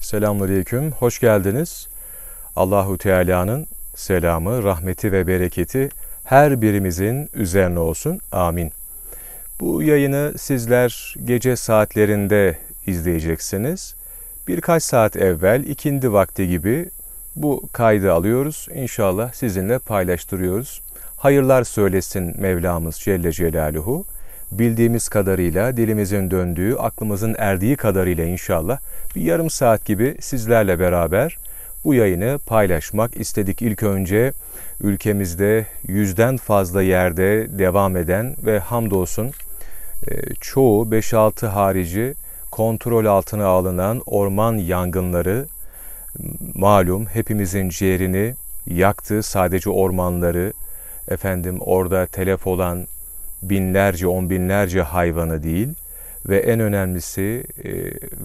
Selamünaleyküm. Hoş geldiniz. Allahu Teala'nın selamı, rahmeti ve bereketi her birimizin üzerine olsun. Amin. Bu yayını sizler gece saatlerinde izleyeceksiniz. Birkaç saat evvel ikindi vakti gibi bu kaydı alıyoruz. İnşallah sizinle paylaştırıyoruz. Hayırlar söylesin Mevlamız Celle Celaluhu. Bildiğimiz kadarıyla, dilimizin döndüğü, aklımızın erdiği kadarıyla inşallah bir yarım saat gibi sizlerle beraber bu yayını paylaşmak istedik. İlk önce ülkemizde yüzden fazla yerde devam eden ve hamdolsun e, çoğu 5-6 harici kontrol altına alınan orman yangınları malum hepimizin ciğerini yaktı. Sadece ormanları, efendim orada telef olan binlerce, on binlerce hayvanı değil ve en önemlisi e,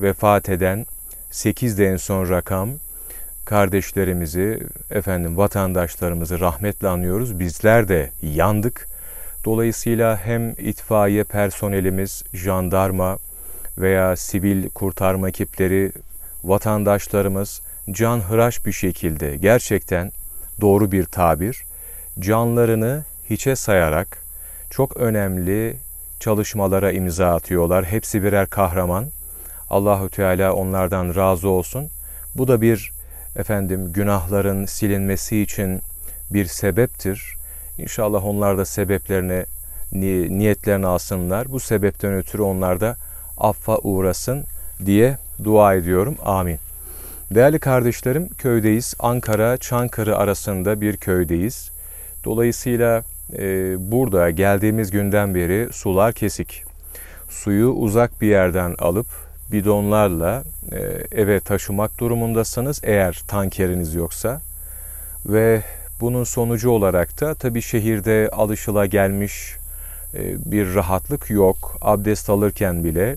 vefat eden 8 de en son rakam kardeşlerimizi, efendim vatandaşlarımızı rahmetle anıyoruz. Bizler de yandık. Dolayısıyla hem itfaiye personelimiz, jandarma veya sivil kurtarma ekipleri, vatandaşlarımız can hıraş bir şekilde gerçekten doğru bir tabir canlarını hiçe sayarak çok önemli çalışmalara imza atıyorlar. Hepsi birer kahraman. Allahü Teala onlardan razı olsun. Bu da bir efendim günahların silinmesi için bir sebeptir. İnşallah onlar da sebeplerini niyetlerini alsınlar. Bu sebepten ötürü onlar da affa uğrasın diye dua ediyorum. Amin. Değerli kardeşlerim köydeyiz. Ankara Çankırı arasında bir köydeyiz. Dolayısıyla burada geldiğimiz günden beri sular kesik. Suyu uzak bir yerden alıp bidonlarla e, eve taşımak durumundasınız eğer tankeriniz yoksa. Ve bunun sonucu olarak da tabi şehirde alışıla gelmiş e, bir rahatlık yok. Abdest alırken bile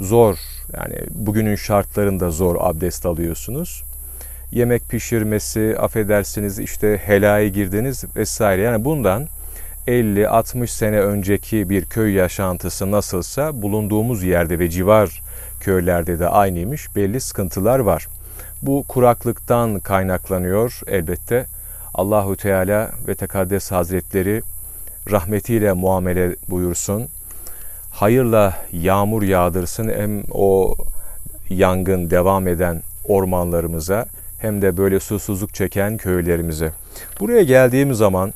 zor yani bugünün şartlarında zor abdest alıyorsunuz. Yemek pişirmesi, affedersiniz işte helaya girdiniz vesaire. Yani bundan 50-60 sene önceki bir köy yaşantısı nasılsa bulunduğumuz yerde ve civar köylerde de aynıymış. Belli sıkıntılar var. Bu kuraklıktan kaynaklanıyor elbette. Allahu Teala ve Tekaddes Hazretleri rahmetiyle muamele buyursun. Hayırla yağmur yağdırsın hem o yangın devam eden ormanlarımıza hem de böyle susuzluk çeken köylerimize. Buraya geldiğim zaman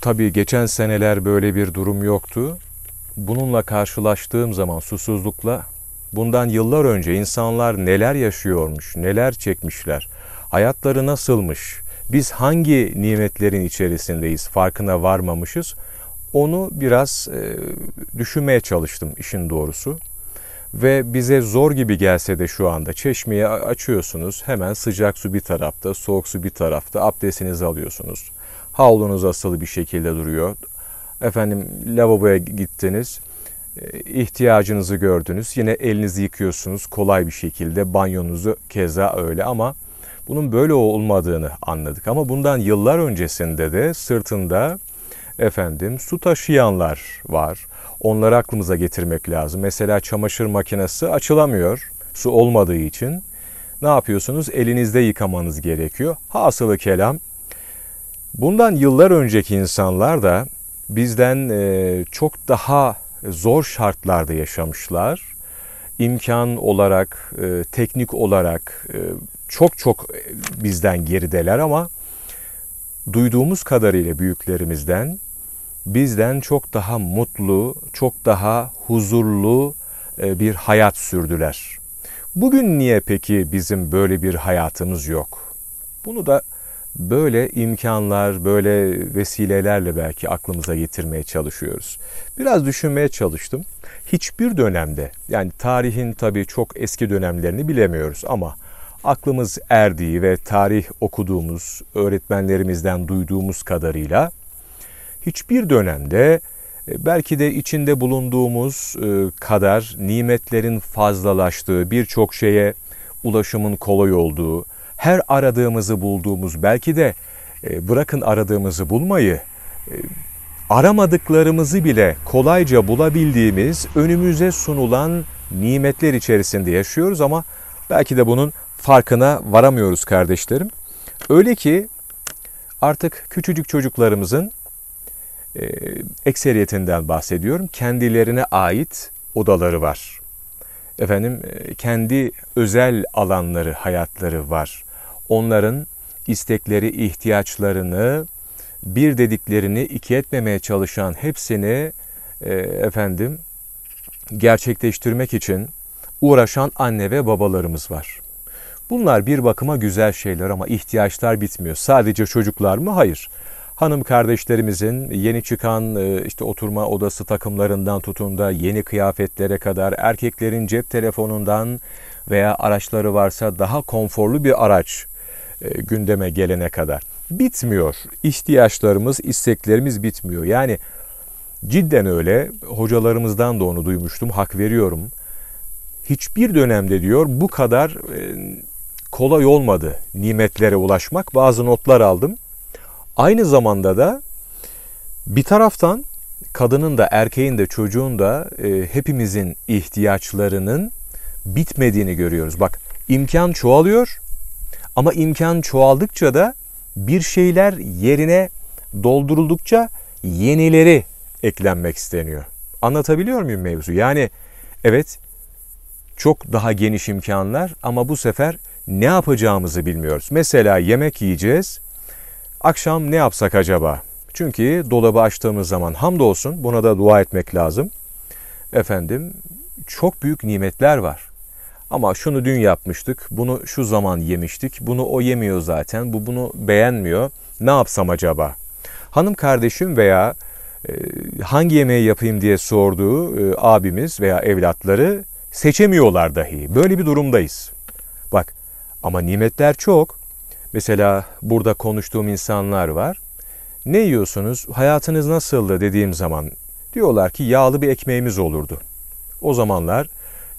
tabii geçen seneler böyle bir durum yoktu. Bununla karşılaştığım zaman susuzlukla bundan yıllar önce insanlar neler yaşıyormuş, neler çekmişler, hayatları nasılmış, biz hangi nimetlerin içerisindeyiz farkına varmamışız. Onu biraz e, düşünmeye çalıştım işin doğrusu. Ve bize zor gibi gelse de şu anda çeşmeyi açıyorsunuz. Hemen sıcak su bir tarafta, soğuk su bir tarafta. Abdestinizi alıyorsunuz. Havlunuz asılı bir şekilde duruyor. Efendim lavaboya gittiniz. E, ihtiyacınızı gördünüz. Yine elinizi yıkıyorsunuz kolay bir şekilde. Banyonuzu keza öyle ama bunun böyle olmadığını anladık. Ama bundan yıllar öncesinde de sırtında efendim su taşıyanlar var. Onları aklımıza getirmek lazım. Mesela çamaşır makinesi açılamıyor su olmadığı için. Ne yapıyorsunuz? Elinizde yıkamanız gerekiyor. Hasılı kelam. Bundan yıllar önceki insanlar da bizden e, çok daha zor şartlarda yaşamışlar. İmkan olarak, e, teknik olarak e, çok çok bizden gerideler ama duyduğumuz kadarıyla büyüklerimizden bizden çok daha mutlu, çok daha huzurlu bir hayat sürdüler. Bugün niye peki bizim böyle bir hayatımız yok? Bunu da böyle imkanlar, böyle vesilelerle belki aklımıza getirmeye çalışıyoruz. Biraz düşünmeye çalıştım. Hiçbir dönemde yani tarihin tabii çok eski dönemlerini bilemiyoruz ama aklımız erdiği ve tarih okuduğumuz, öğretmenlerimizden duyduğumuz kadarıyla hiçbir dönemde e, belki de içinde bulunduğumuz e, kadar nimetlerin fazlalaştığı, birçok şeye ulaşımın kolay olduğu, her aradığımızı bulduğumuz, belki de e, bırakın aradığımızı bulmayı, aramadıklarımızı bile kolayca bulabildiğimiz önümüze sunulan nimetler içerisinde yaşıyoruz ama belki de bunun farkına varamıyoruz kardeşlerim. Öyle ki artık küçücük çocuklarımızın e, ekseriyetinden bahsediyorum. Kendilerine ait odaları var. Efendim e, kendi özel alanları, hayatları var. Onların istekleri, ihtiyaçlarını, bir dediklerini iki etmemeye çalışan hepsini e, efendim gerçekleştirmek için uğraşan anne ve babalarımız var. Bunlar bir bakıma güzel şeyler ama ihtiyaçlar bitmiyor. Sadece çocuklar mı? Hayır. Hanım kardeşlerimizin yeni çıkan e, işte oturma odası takımlarından tutun da yeni kıyafetlere kadar erkeklerin cep telefonundan veya araçları varsa daha konforlu bir araç e, gündeme gelene kadar bitmiyor. İhtiyaçlarımız, isteklerimiz bitmiyor. Yani cidden öyle. Hocalarımızdan da onu duymuştum. Hak veriyorum. Hiçbir dönemde diyor bu kadar e, kolay olmadı nimetlere ulaşmak. Bazı notlar aldım. Aynı zamanda da bir taraftan kadının da erkeğin de çocuğun da e, hepimizin ihtiyaçlarının bitmediğini görüyoruz. Bak imkan çoğalıyor ama imkan çoğaldıkça da bir şeyler yerine dolduruldukça yenileri eklenmek isteniyor. Anlatabiliyor muyum mevzu? Yani evet çok daha geniş imkanlar ama bu sefer ne yapacağımızı bilmiyoruz. Mesela yemek yiyeceğiz. Akşam ne yapsak acaba? Çünkü dolabı açtığımız zaman hamdolsun buna da dua etmek lazım. Efendim çok büyük nimetler var. Ama şunu dün yapmıştık, bunu şu zaman yemiştik, bunu o yemiyor zaten, bu bunu beğenmiyor. Ne yapsam acaba? Hanım kardeşim veya e, hangi yemeği yapayım diye sorduğu e, abimiz veya evlatları seçemiyorlar dahi. Böyle bir durumdayız. Bak ama nimetler çok. Mesela burada konuştuğum insanlar var. Ne yiyorsunuz? Hayatınız nasıldı dediğim zaman diyorlar ki yağlı bir ekmeğimiz olurdu. O zamanlar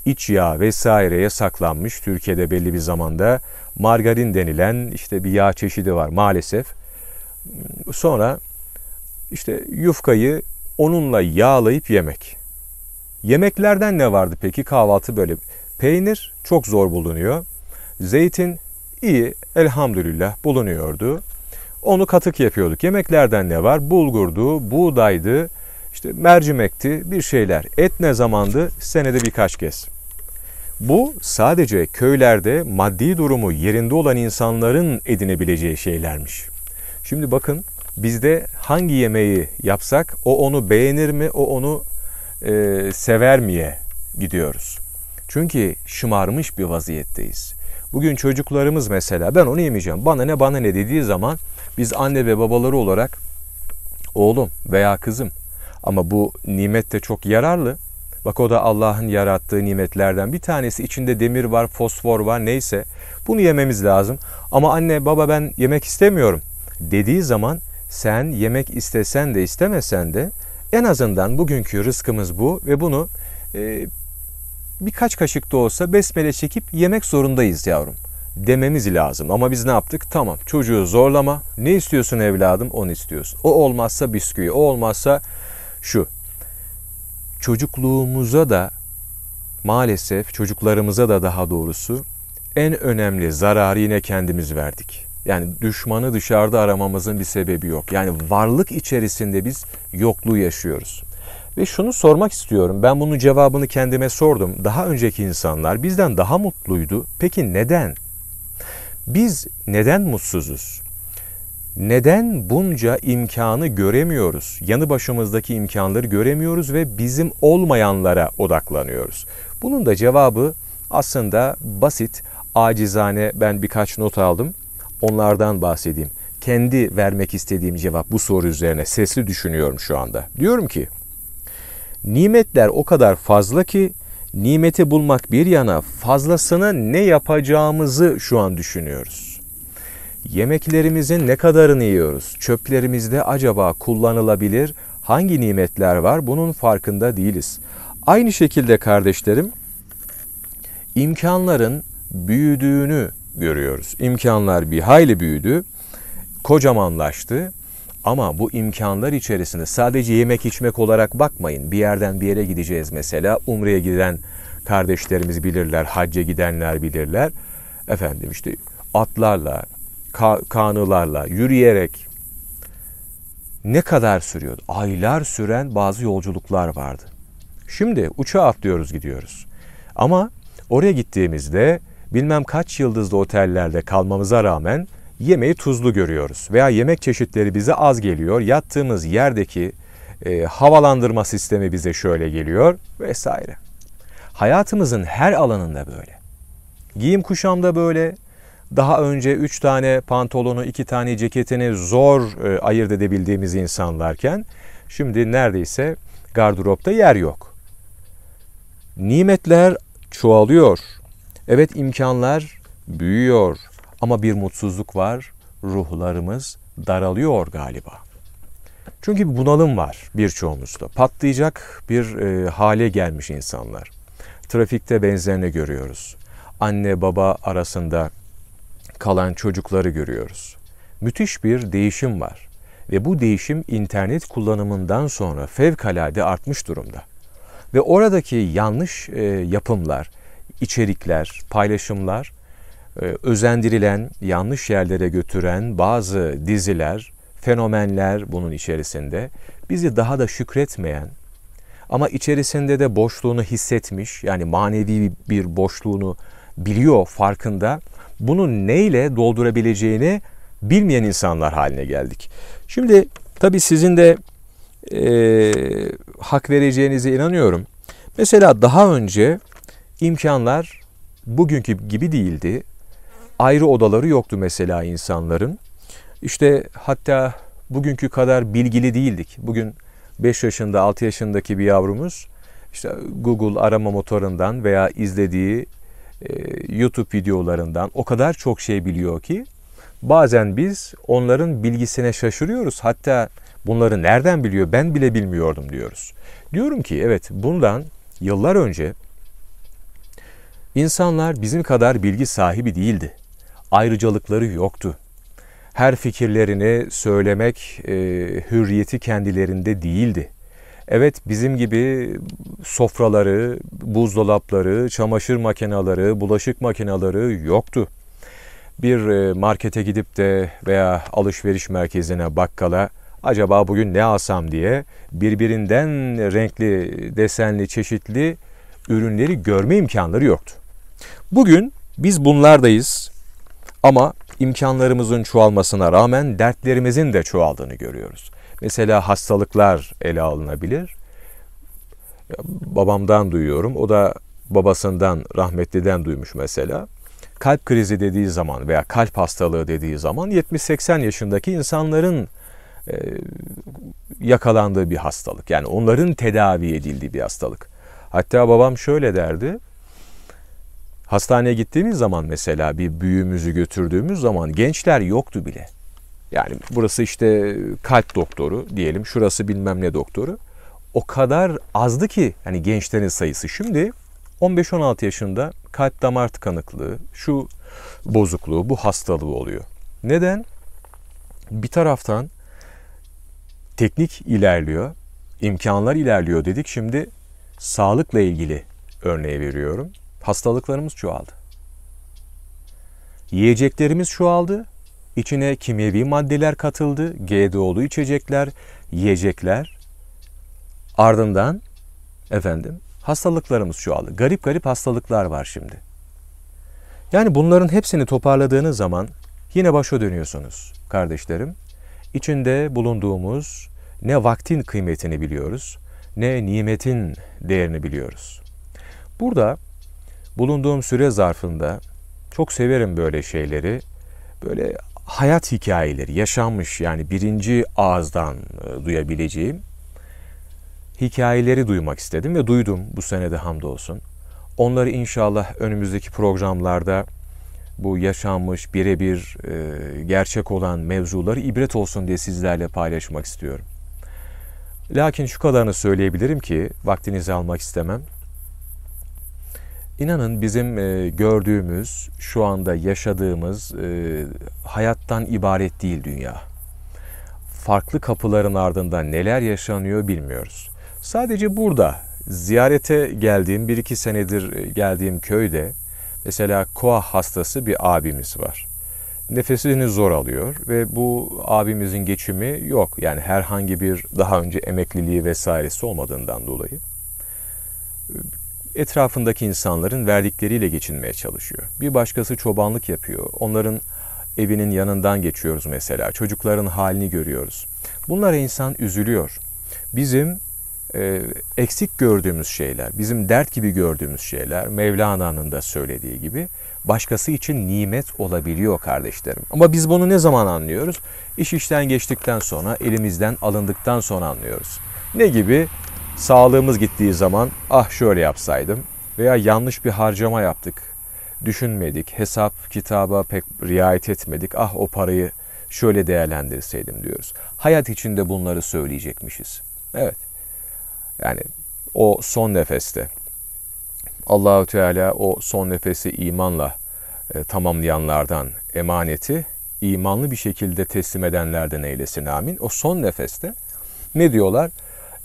iç yağ vesaireye saklanmış Türkiye'de belli bir zamanda margarin denilen işte bir yağ çeşidi var maalesef. Sonra işte yufkayı onunla yağlayıp yemek. Yemeklerden ne vardı peki? Kahvaltı böyle. Peynir çok zor bulunuyor. Zeytin iyi elhamdülillah bulunuyordu. Onu katık yapıyorduk. Yemeklerden ne var? Bulgurdu, buğdaydı, işte mercimekti, bir şeyler. Et ne zamandı? Senede birkaç kez. Bu sadece köylerde maddi durumu yerinde olan insanların edinebileceği şeylermiş. Şimdi bakın bizde hangi yemeği yapsak o onu beğenir mi, o onu e, sever miye gidiyoruz. Çünkü şımarmış bir vaziyetteyiz. Bugün çocuklarımız mesela ben onu yemeyeceğim bana ne bana ne dediği zaman biz anne ve babaları olarak oğlum veya kızım ama bu nimet de çok yararlı. Bak o da Allah'ın yarattığı nimetlerden bir tanesi. içinde demir var, fosfor var neyse. Bunu yememiz lazım. Ama anne baba ben yemek istemiyorum dediği zaman sen yemek istesen de istemesen de en azından bugünkü rızkımız bu ve bunu e, birkaç kaşık da olsa besmele çekip yemek zorundayız yavrum dememiz lazım. Ama biz ne yaptık? Tamam çocuğu zorlama. Ne istiyorsun evladım? Onu istiyorsun. O olmazsa bisküvi, o olmazsa şu. Çocukluğumuza da maalesef çocuklarımıza da daha doğrusu en önemli zararı yine kendimiz verdik. Yani düşmanı dışarıda aramamızın bir sebebi yok. Yani varlık içerisinde biz yokluğu yaşıyoruz. Ve şunu sormak istiyorum. Ben bunun cevabını kendime sordum. Daha önceki insanlar bizden daha mutluydu. Peki neden? Biz neden mutsuzuz? Neden bunca imkanı göremiyoruz? Yanı başımızdaki imkanları göremiyoruz ve bizim olmayanlara odaklanıyoruz. Bunun da cevabı aslında basit, acizane ben birkaç not aldım. Onlardan bahsedeyim. Kendi vermek istediğim cevap bu soru üzerine sesli düşünüyorum şu anda. Diyorum ki nimetler o kadar fazla ki nimeti bulmak bir yana fazlasını ne yapacağımızı şu an düşünüyoruz. Yemeklerimizin ne kadarını yiyoruz? Çöplerimizde acaba kullanılabilir hangi nimetler var? Bunun farkında değiliz. Aynı şekilde kardeşlerim imkanların büyüdüğünü görüyoruz. İmkanlar bir hayli büyüdü, kocamanlaştı. Ama bu imkanlar içerisinde sadece yemek içmek olarak bakmayın. Bir yerden bir yere gideceğiz mesela. Umre'ye giden kardeşlerimiz bilirler, hacca gidenler bilirler. Efendim işte atlarla, ka kanılarla, yürüyerek ne kadar sürüyordu? Aylar süren bazı yolculuklar vardı. Şimdi uçağa atlıyoruz gidiyoruz. Ama oraya gittiğimizde bilmem kaç yıldızlı otellerde kalmamıza rağmen yemeği tuzlu görüyoruz. Veya yemek çeşitleri bize az geliyor. Yattığımız yerdeki e, havalandırma sistemi bize şöyle geliyor vesaire. Hayatımızın her alanında böyle. Giyim kuşamda böyle. Daha önce üç tane pantolonu, iki tane ceketini zor e, ayırt edebildiğimiz insanlarken şimdi neredeyse gardıropta yer yok. Nimetler çoğalıyor. Evet imkanlar büyüyor ama bir mutsuzluk var. Ruhlarımız daralıyor galiba. Çünkü bunalım var birçoğumuzda. Patlayacak bir e, hale gelmiş insanlar. Trafikte benzerini görüyoruz. Anne baba arasında kalan çocukları görüyoruz. Müthiş bir değişim var ve bu değişim internet kullanımından sonra fevkalade artmış durumda. Ve oradaki yanlış e, yapımlar, içerikler, paylaşımlar, e, özendirilen, yanlış yerlere götüren bazı diziler, fenomenler bunun içerisinde bizi daha da şükretmeyen ama içerisinde de boşluğunu hissetmiş yani manevi bir boşluğunu biliyor farkında bunu neyle doldurabileceğini bilmeyen insanlar haline geldik. Şimdi tabii sizin de e, hak vereceğinize inanıyorum. Mesela daha önce imkanlar bugünkü gibi değildi. Ayrı odaları yoktu mesela insanların. İşte hatta bugünkü kadar bilgili değildik. Bugün 5 yaşında 6 yaşındaki bir yavrumuz işte Google arama motorundan veya izlediği YouTube videolarından o kadar çok şey biliyor ki bazen biz onların bilgisine şaşırıyoruz. Hatta bunları nereden biliyor ben bile bilmiyordum diyoruz. Diyorum ki evet bundan yıllar önce insanlar bizim kadar bilgi sahibi değildi. Ayrıcalıkları yoktu her fikirlerini söylemek e, hürriyeti kendilerinde değildi. Evet bizim gibi sofraları, buzdolapları, çamaşır makineleri, bulaşık makineleri yoktu. Bir e, markete gidip de veya alışveriş merkezine, bakkala acaba bugün ne alsam diye birbirinden renkli, desenli, çeşitli ürünleri görme imkanları yoktu. Bugün biz bunlardayız ama imkanlarımızın çoğalmasına rağmen dertlerimizin de çoğaldığını görüyoruz. Mesela hastalıklar ele alınabilir. Babamdan duyuyorum. O da babasından, rahmetliden duymuş mesela. Kalp krizi dediği zaman veya kalp hastalığı dediği zaman 70-80 yaşındaki insanların e, yakalandığı bir hastalık. Yani onların tedavi edildiği bir hastalık. Hatta babam şöyle derdi. Hastaneye gittiğimiz zaman mesela bir büyüğümüzü götürdüğümüz zaman gençler yoktu bile. Yani burası işte kalp doktoru diyelim, şurası bilmem ne doktoru. O kadar azdı ki hani gençlerin sayısı. Şimdi 15-16 yaşında kalp damar tıkanıklığı, şu bozukluğu, bu hastalığı oluyor. Neden? Bir taraftan teknik ilerliyor, imkanlar ilerliyor dedik. Şimdi sağlıkla ilgili örneği veriyorum hastalıklarımız çoğaldı. Yiyeceklerimiz çoğaldı. İçine kimyevi maddeler katıldı. GDO'lu içecekler, yiyecekler. Ardından efendim hastalıklarımız çoğaldı. Garip garip hastalıklar var şimdi. Yani bunların hepsini toparladığınız zaman yine başa dönüyorsunuz kardeşlerim. İçinde bulunduğumuz ne vaktin kıymetini biliyoruz ne nimetin değerini biliyoruz. Burada bulunduğum süre zarfında çok severim böyle şeyleri. Böyle hayat hikayeleri, yaşanmış yani birinci ağızdan e, duyabileceğim hikayeleri duymak istedim ve duydum bu senede hamdolsun. Onları inşallah önümüzdeki programlarda bu yaşanmış birebir e, gerçek olan mevzuları ibret olsun diye sizlerle paylaşmak istiyorum. Lakin şu kadarını söyleyebilirim ki vaktinizi almak istemem. İnanın bizim e, gördüğümüz, şu anda yaşadığımız e, hayattan ibaret değil dünya. Farklı kapıların ardında neler yaşanıyor bilmiyoruz. Sadece burada ziyarete geldiğim, bir iki senedir geldiğim köyde mesela koa hastası bir abimiz var. Nefesini zor alıyor ve bu abimizin geçimi yok. Yani herhangi bir daha önce emekliliği vesairesi olmadığından dolayı etrafındaki insanların verdikleriyle geçinmeye çalışıyor. Bir başkası çobanlık yapıyor. Onların evinin yanından geçiyoruz mesela. Çocukların halini görüyoruz. Bunlara insan üzülüyor. Bizim e, eksik gördüğümüz şeyler, bizim dert gibi gördüğümüz şeyler Mevlana'nın da söylediği gibi başkası için nimet olabiliyor kardeşlerim. Ama biz bunu ne zaman anlıyoruz? İş işten geçtikten sonra, elimizden alındıktan sonra anlıyoruz. Ne gibi? Sağlığımız gittiği zaman ah şöyle yapsaydım veya yanlış bir harcama yaptık. Düşünmedik, hesap kitaba pek riayet etmedik. Ah o parayı şöyle değerlendirseydim diyoruz. Hayat içinde bunları söyleyecekmişiz. Evet. Yani o son nefeste Allahü Teala o son nefesi imanla e, tamamlayanlardan emaneti imanlı bir şekilde teslim edenlerden eylesin amin. O son nefeste ne diyorlar?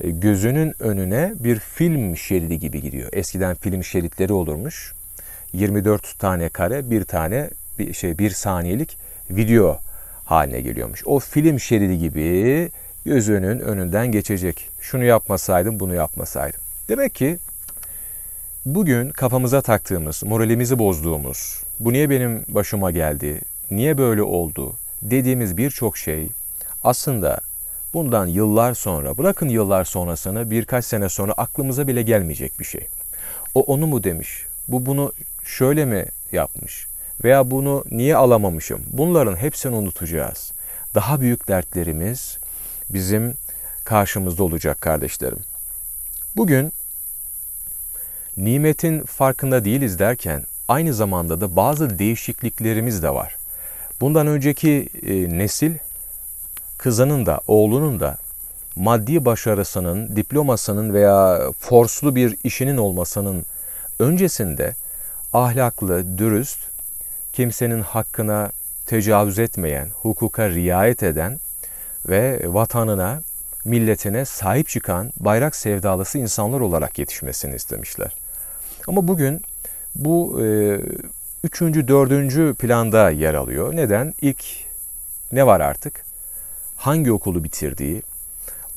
E, gözünün önüne bir film şeridi gibi gidiyor. Eskiden film şeritleri olurmuş. 24 tane kare, bir tane bir şey bir saniyelik video haline geliyormuş. O film şeridi gibi gözünün önünden geçecek. Şunu yapmasaydım, bunu yapmasaydım. Demek ki bugün kafamıza taktığımız, moralimizi bozduğumuz, bu niye benim başıma geldi, niye böyle oldu dediğimiz birçok şey aslında bundan yıllar sonra, bırakın yıllar sonrasını birkaç sene sonra aklımıza bile gelmeyecek bir şey. O onu mu demiş, bu bunu şöyle mi yapmış veya bunu niye alamamışım? Bunların hepsini unutacağız. Daha büyük dertlerimiz bizim karşımızda olacak kardeşlerim. Bugün nimetin farkında değiliz derken aynı zamanda da bazı değişikliklerimiz de var. Bundan önceki e, nesil kızının da oğlunun da maddi başarısının, diplomasının veya forslu bir işinin olmasının öncesinde ahlaklı, dürüst, kimsenin hakkına tecavüz etmeyen, hukuka riayet eden ve vatanına, milletine sahip çıkan bayrak sevdalısı insanlar olarak yetişmesini istemişler. Ama bugün bu e, üçüncü, dördüncü planda yer alıyor. Neden? İlk ne var artık? Hangi okulu bitirdiği,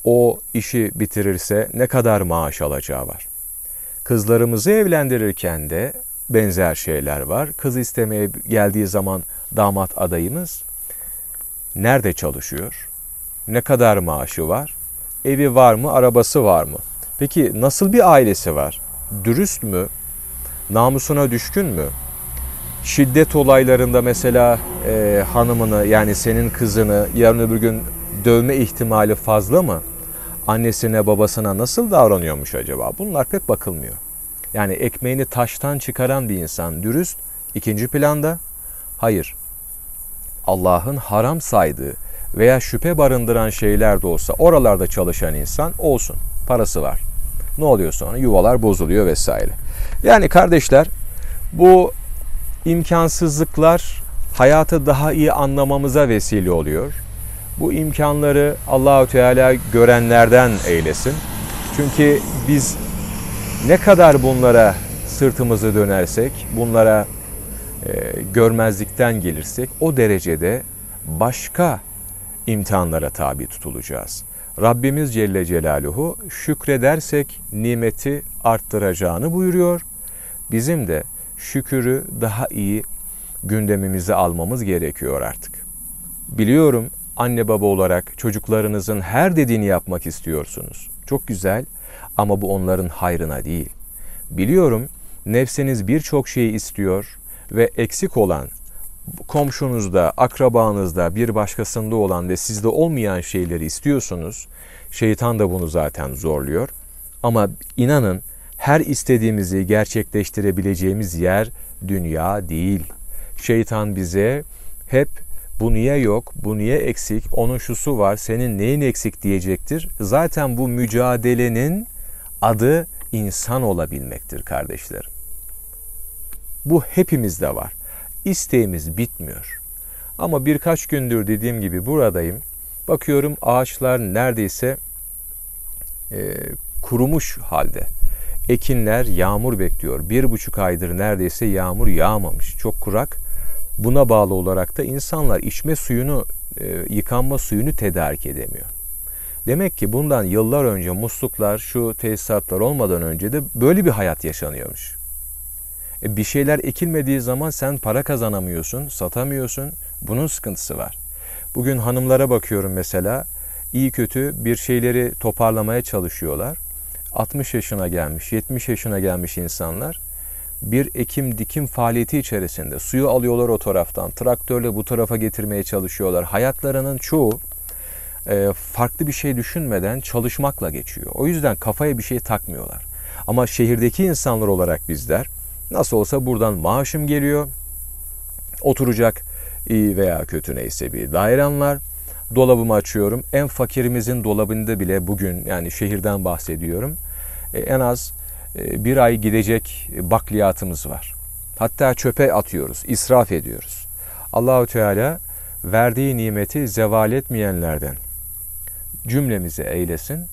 o işi bitirirse ne kadar maaş alacağı var. Kızlarımızı evlendirirken de benzer şeyler var. Kız istemeye geldiği zaman damat adayımız nerede çalışıyor? Ne kadar maaşı var? Evi var mı? Arabası var mı? Peki nasıl bir ailesi var? Dürüst mü? Namusuna düşkün mü? Şiddet olaylarında mesela e, hanımını yani senin kızını yarın öbür gün dövme ihtimali fazla mı? Annesine babasına nasıl davranıyormuş acaba? Bunlar pek bakılmıyor. Yani ekmeğini taştan çıkaran bir insan dürüst ikinci planda. Hayır. Allah'ın haram saydığı veya şüphe barındıran şeyler de olsa oralarda çalışan insan olsun. Parası var. Ne oluyor sonra? Yuvalar bozuluyor vesaire. Yani kardeşler bu imkansızlıklar hayatı daha iyi anlamamıza vesile oluyor. Bu imkanları Allahü Teala görenlerden eylesin. Çünkü biz ne kadar bunlara sırtımızı dönersek, bunlara e, görmezlikten gelirsek o derecede başka imtihanlara tabi tutulacağız. Rabbimiz Celle Celaluhu şükredersek nimeti arttıracağını buyuruyor. Bizim de şükürü daha iyi gündemimize almamız gerekiyor artık. Biliyorum anne baba olarak çocuklarınızın her dediğini yapmak istiyorsunuz. Çok güzel ama bu onların hayrına değil. Biliyorum nefsiniz birçok şeyi istiyor ve eksik olan komşunuzda, akrabanızda, bir başkasında olan ve sizde olmayan şeyleri istiyorsunuz. Şeytan da bunu zaten zorluyor. Ama inanın her istediğimizi gerçekleştirebileceğimiz yer dünya değil. Şeytan bize hep bu niye yok, bu niye eksik, onun şusu var, senin neyin eksik diyecektir. Zaten bu mücadelenin adı insan olabilmektir kardeşlerim. Bu hepimizde var. İsteğimiz bitmiyor. Ama birkaç gündür dediğim gibi buradayım. Bakıyorum ağaçlar neredeyse e, kurumuş halde. Ekinler yağmur bekliyor. Bir buçuk aydır neredeyse yağmur yağmamış. Çok kurak. Buna bağlı olarak da insanlar içme suyunu, e, yıkanma suyunu tedarik edemiyor. Demek ki bundan yıllar önce musluklar, şu tesisatlar olmadan önce de böyle bir hayat yaşanıyormuş. E bir şeyler ekilmediği zaman sen para kazanamıyorsun, satamıyorsun. Bunun sıkıntısı var. Bugün hanımlara bakıyorum mesela. iyi kötü bir şeyleri toparlamaya çalışıyorlar. 60 yaşına gelmiş, 70 yaşına gelmiş insanlar bir ekim dikim faaliyeti içerisinde suyu alıyorlar o taraftan, traktörle bu tarafa getirmeye çalışıyorlar. Hayatlarının çoğu e, farklı bir şey düşünmeden çalışmakla geçiyor. O yüzden kafaya bir şey takmıyorlar. Ama şehirdeki insanlar olarak bizler nasıl olsa buradan maaşım geliyor, oturacak iyi veya kötü neyse bir dairem var. Dolabımı açıyorum. En fakirimizin dolabında bile bugün yani şehirden bahsediyorum. E, en az bir ay gidecek bakliyatımız var. Hatta çöpe atıyoruz, israf ediyoruz. Allahu Teala verdiği nimeti zeval etmeyenlerden cümlemizi eylesin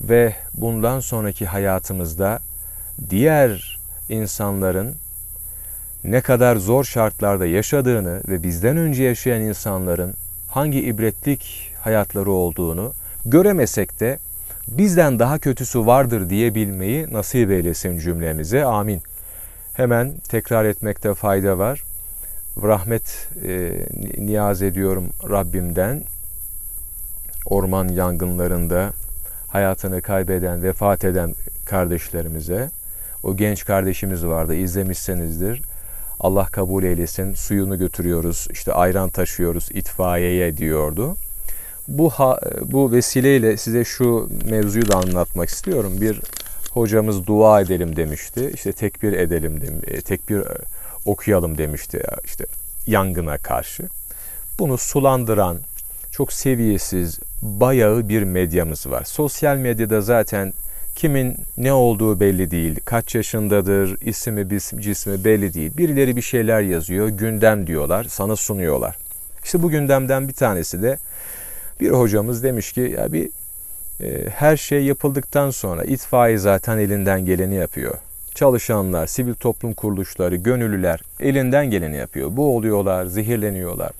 ve bundan sonraki hayatımızda diğer insanların ne kadar zor şartlarda yaşadığını ve bizden önce yaşayan insanların hangi ibretlik hayatları olduğunu göremesek de bizden daha kötüsü vardır diyebilmeyi nasip eylesin cümlemize. Amin. Hemen tekrar etmekte fayda var. Rahmet e, niyaz ediyorum Rabbimden. Orman yangınlarında hayatını kaybeden, vefat eden kardeşlerimize. O genç kardeşimiz vardı, izlemişsenizdir. Allah kabul eylesin. Suyunu götürüyoruz, işte ayran taşıyoruz itfaiyeye diyordu. Bu ha, bu vesileyle size şu mevzuyu da anlatmak istiyorum. Bir hocamız dua edelim demişti. İşte tekbir edelim dem tekbir e, okuyalım demişti işte yangına karşı. Bunu sulandıran çok seviyesiz, bayağı bir medyamız var. Sosyal medyada zaten kimin ne olduğu belli değil, kaç yaşındadır, ismi, cismi belli değil. Birileri bir şeyler yazıyor, gündem diyorlar, sana sunuyorlar. İşte bu gündemden bir tanesi de bir hocamız demiş ki ya bir e, her şey yapıldıktan sonra itfaiye zaten elinden geleni yapıyor. Çalışanlar, sivil toplum kuruluşları, gönüllüler elinden geleni yapıyor. Bu oluyorlar, zehirleniyorlar.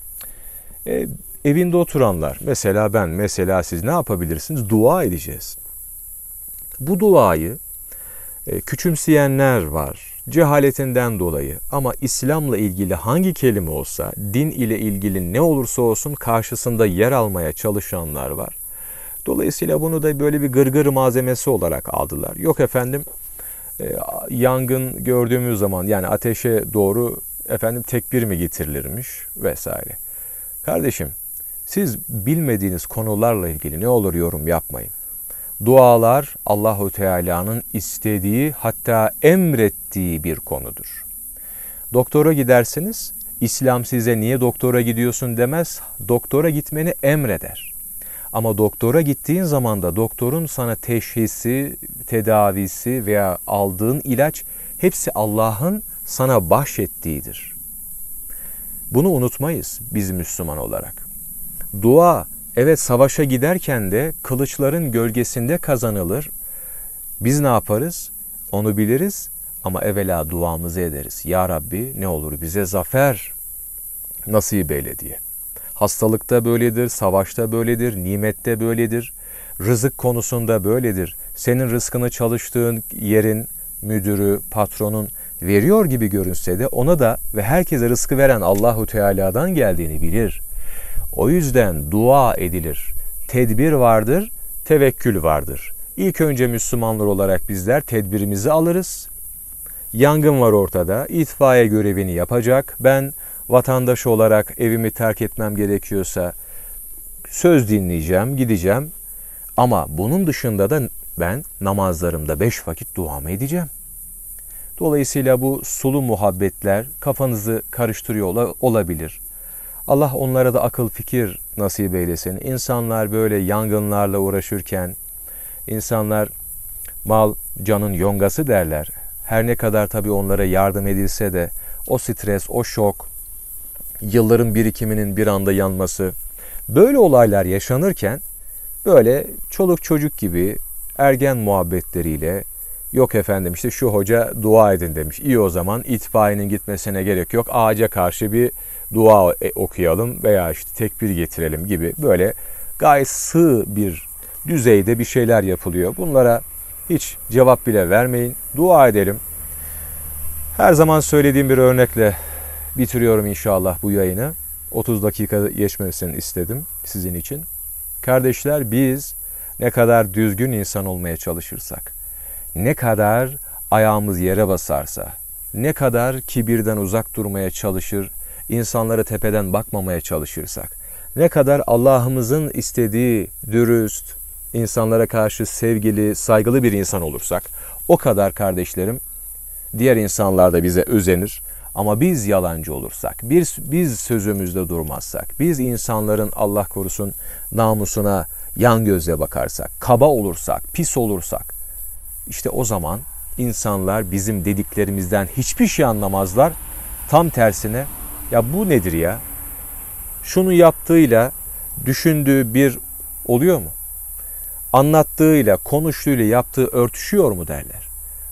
E, evinde oturanlar, mesela ben, mesela siz ne yapabilirsiniz? Dua edeceğiz. Bu duayı e, küçümseyenler var cehaletinden dolayı ama İslam'la ilgili hangi kelime olsa, din ile ilgili ne olursa olsun karşısında yer almaya çalışanlar var. Dolayısıyla bunu da böyle bir gırgır malzemesi olarak aldılar. Yok efendim e, yangın gördüğümüz zaman yani ateşe doğru efendim tekbir mi getirilirmiş vesaire. Kardeşim siz bilmediğiniz konularla ilgili ne olur yorum yapmayın. Dualar Allahu Teala'nın istediği hatta emrettiği bir konudur. Doktora gidersiniz, İslam size niye doktora gidiyorsun demez, doktora gitmeni emreder. Ama doktora gittiğin zaman da doktorun sana teşhisi, tedavisi veya aldığın ilaç hepsi Allah'ın sana bahşettiğidir. Bunu unutmayız biz Müslüman olarak. Dua Evet savaşa giderken de kılıçların gölgesinde kazanılır. Biz ne yaparız? Onu biliriz ama evvela duamızı ederiz. Ya Rabbi ne olur bize zafer nasip eyle diye. Hastalıkta böyledir, savaşta böyledir, nimette böyledir, rızık konusunda böyledir. Senin rızkını çalıştığın yerin müdürü, patronun veriyor gibi görünse de ona da ve herkese rızkı veren Allahu Teala'dan geldiğini bilir. O yüzden dua edilir. Tedbir vardır, tevekkül vardır. İlk önce Müslümanlar olarak bizler tedbirimizi alırız. Yangın var ortada, itfaiye görevini yapacak. Ben vatandaş olarak evimi terk etmem gerekiyorsa söz dinleyeceğim, gideceğim. Ama bunun dışında da ben namazlarımda beş vakit duamı edeceğim. Dolayısıyla bu sulu muhabbetler kafanızı karıştırıyor olabilir. Allah onlara da akıl fikir nasip eylesin. İnsanlar böyle yangınlarla uğraşırken, insanlar mal canın yongası derler. Her ne kadar tabii onlara yardım edilse de o stres, o şok, yılların birikiminin bir anda yanması, böyle olaylar yaşanırken böyle çoluk çocuk gibi ergen muhabbetleriyle Yok efendim işte şu hoca dua edin demiş. İyi o zaman itfaiyenin gitmesine gerek yok. Ağaca karşı bir dua e, okuyalım veya işte tekbir getirelim gibi böyle gayet sığ bir düzeyde bir şeyler yapılıyor. Bunlara hiç cevap bile vermeyin. Dua edelim. Her zaman söylediğim bir örnekle bitiriyorum inşallah bu yayını. 30 dakika geçmesini istedim sizin için. Kardeşler biz ne kadar düzgün insan olmaya çalışırsak, ne kadar ayağımız yere basarsa, ne kadar kibirden uzak durmaya çalışır, insanlara tepeden bakmamaya çalışırsak, ne kadar Allah'ımızın istediği dürüst, insanlara karşı sevgili, saygılı bir insan olursak, o kadar kardeşlerim diğer insanlar da bize özenir. Ama biz yalancı olursak, biz, biz sözümüzde durmazsak, biz insanların Allah korusun namusuna yan gözle bakarsak, kaba olursak, pis olursak, işte o zaman insanlar bizim dediklerimizden hiçbir şey anlamazlar. Tam tersine ya bu nedir ya? Şunu yaptığıyla düşündüğü bir oluyor mu? Anlattığıyla, konuştuğuyla yaptığı örtüşüyor mu derler.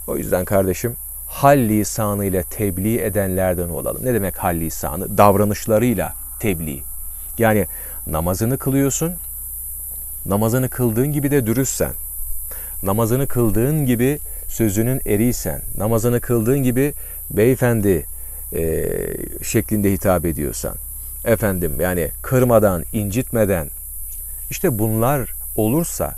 O yüzden kardeşim hal lisanıyla tebliğ edenlerden olalım. Ne demek hal lisanı? Davranışlarıyla tebliğ. Yani namazını kılıyorsun, namazını kıldığın gibi de dürüstsen, namazını kıldığın gibi sözünün eriysen, namazını kıldığın gibi beyefendi e, şeklinde hitap ediyorsan, efendim yani kırmadan, incitmeden, işte bunlar olursa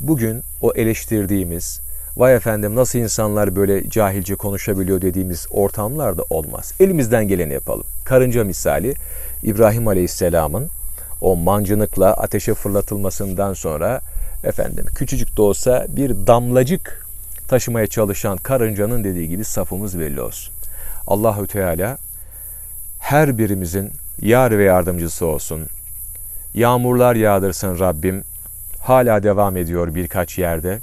bugün o eleştirdiğimiz, vay efendim nasıl insanlar böyle cahilce konuşabiliyor dediğimiz ortamlarda olmaz. Elimizden geleni yapalım. Karınca misali İbrahim Aleyhisselam'ın o mancınıkla ateşe fırlatılmasından sonra efendim küçücük de olsa bir damlacık taşımaya çalışan karıncanın dediği gibi safımız belli olsun. Allahü Teala her birimizin yar ve yardımcısı olsun. Yağmurlar yağdırsın Rabbim. Hala devam ediyor birkaç yerde.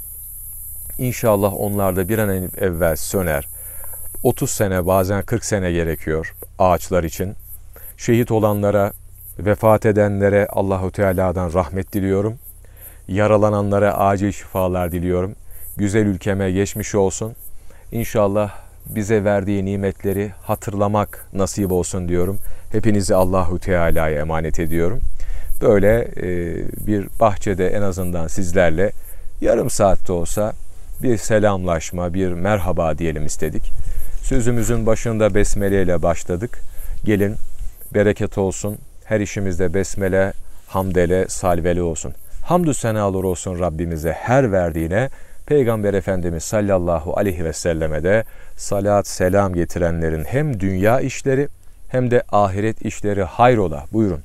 İnşallah onlar da bir an evvel söner. 30 sene bazen 40 sene gerekiyor ağaçlar için. Şehit olanlara, vefat edenlere Allahu Teala'dan rahmet diliyorum. Yaralananlara acil şifalar diliyorum. Güzel ülkeme geçmiş olsun. İnşallah bize verdiği nimetleri hatırlamak nasip olsun diyorum. Hepinizi Allahu Teala'ya emanet ediyorum. Böyle e, bir bahçede en azından sizlerle yarım saatte olsa bir selamlaşma, bir merhaba diyelim istedik. Sözümüzün başında besmele ile başladık. Gelin bereket olsun. Her işimizde besmele, hamdele, salveli olsun. Hamdü senalar olsun Rabbimize her verdiğine. Peygamber Efendimiz sallallahu aleyhi ve selleme de salat selam getirenlerin hem dünya işleri hem de ahiret işleri hayrola. Buyurun.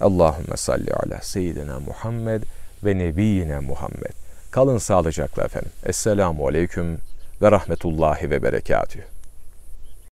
Allahümme salli ala seyyidina Muhammed ve nebiyyine Muhammed. Kalın sağlıcakla efendim. Esselamu aleyküm ve rahmetullahi ve berekatühü.